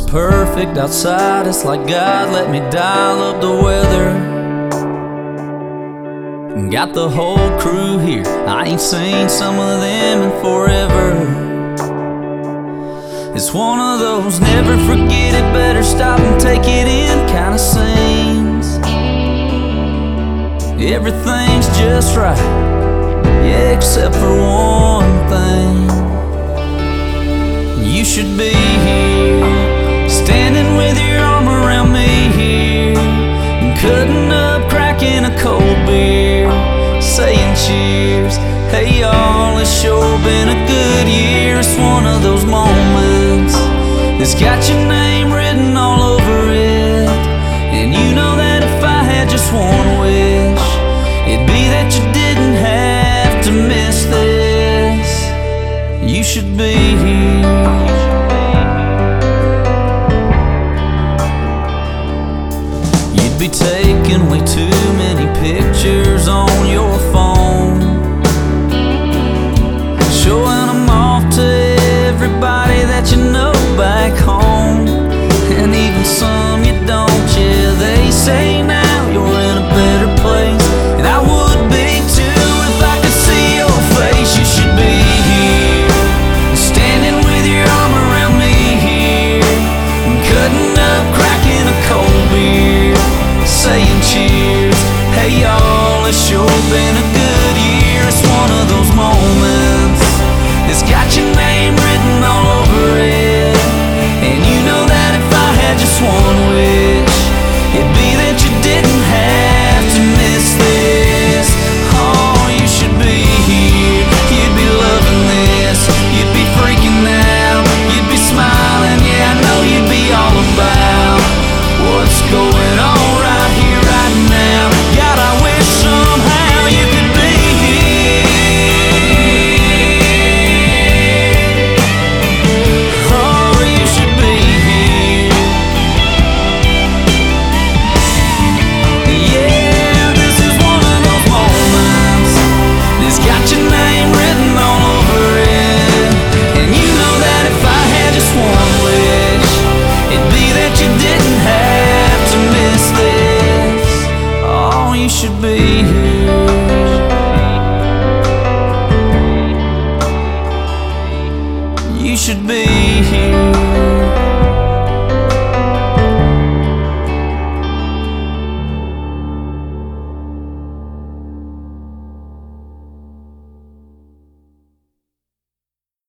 perfect outside. It's like God let me dial up the weather. Got the whole crew here. I ain't seen some of them in forever. It's one of those never forget it, better stop and take it in kind of scenes. Everything's just right, yeah, except for one thing. You should be here, cutting up, cracking a cold beer, saying cheers. Hey y'all, it's sure been a good year. It's one of those moments that's got your name written all over it. And you know that if I had just one wish, it'd be that you didn't have to miss this. You should be be taking way too many pictures on your